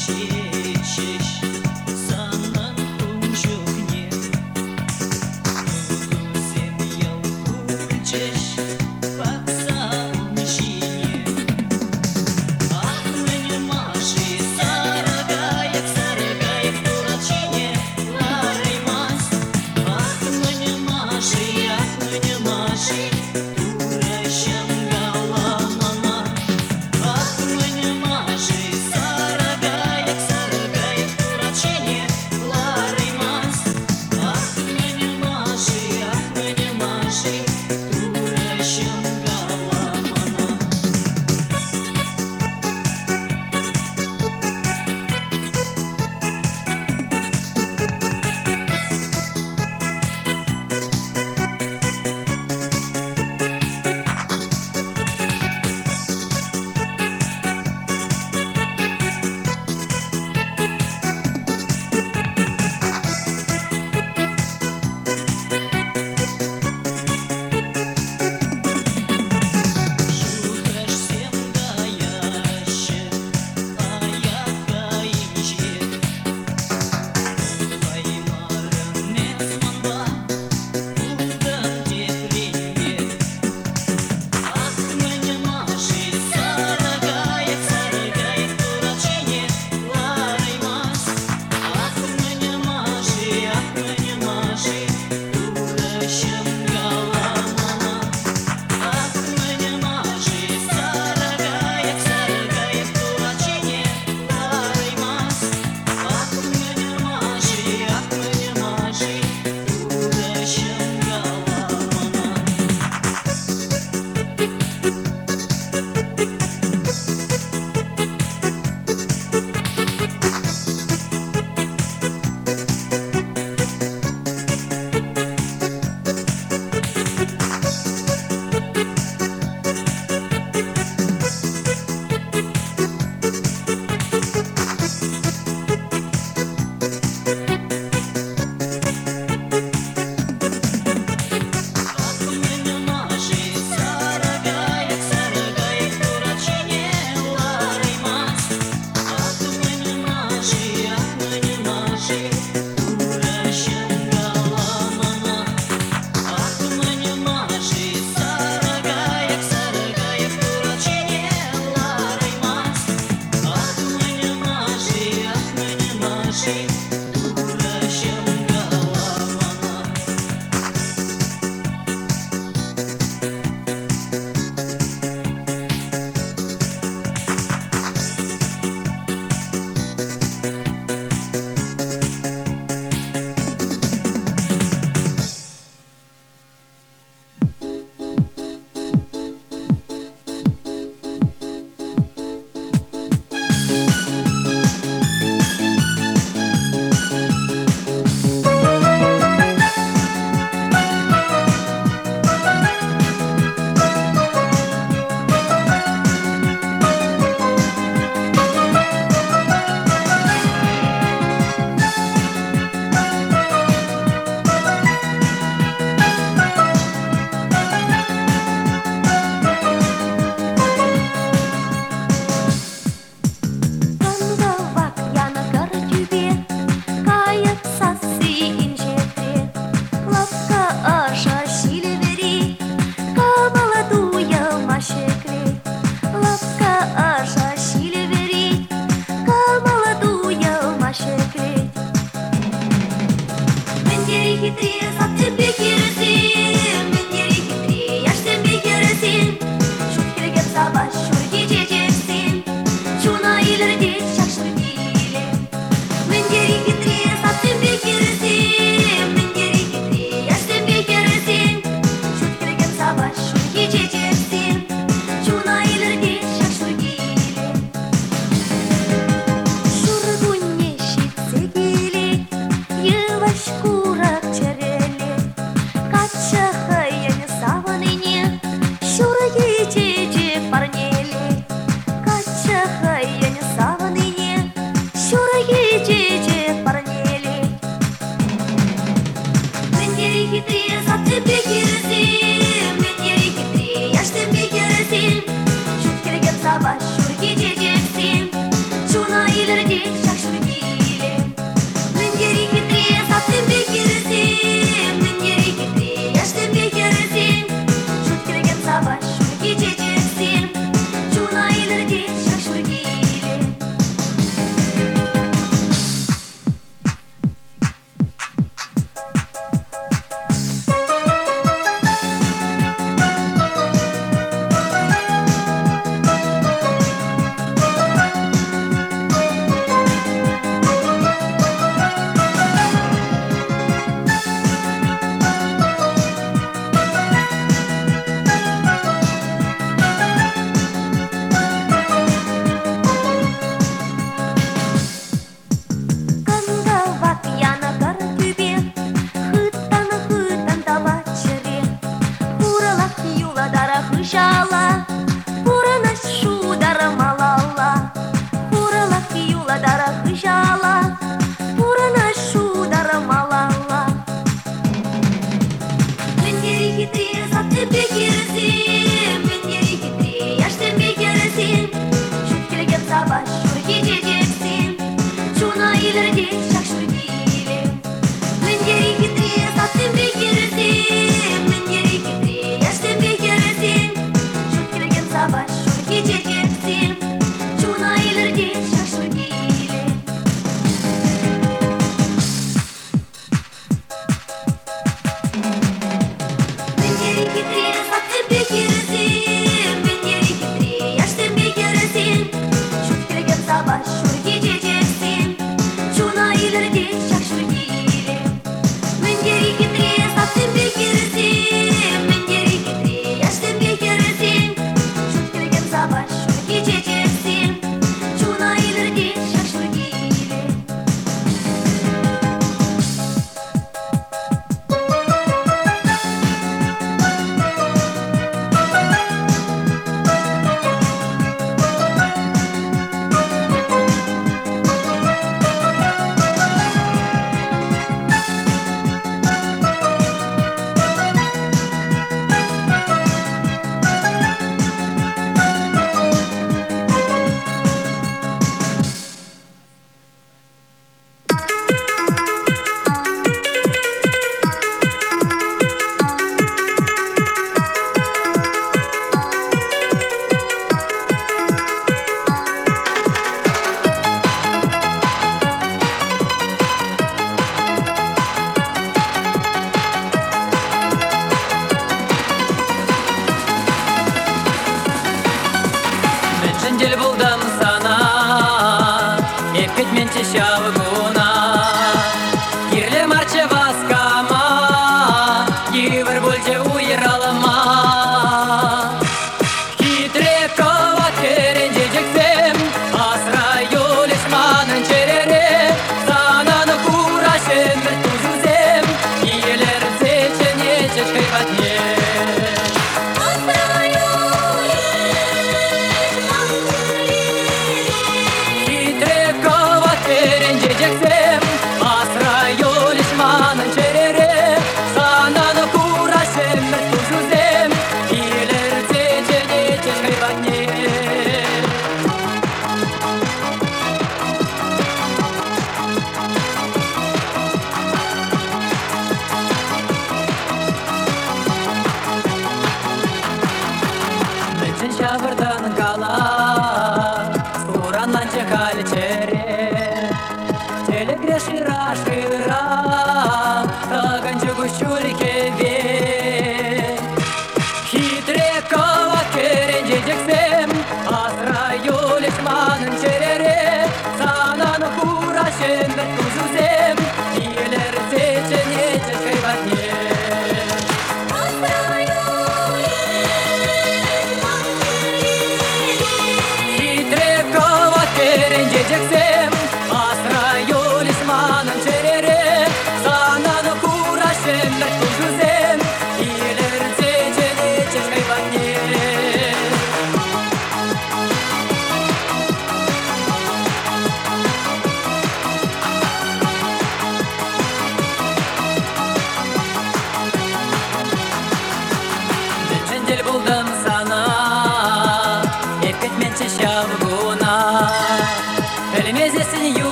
xixi.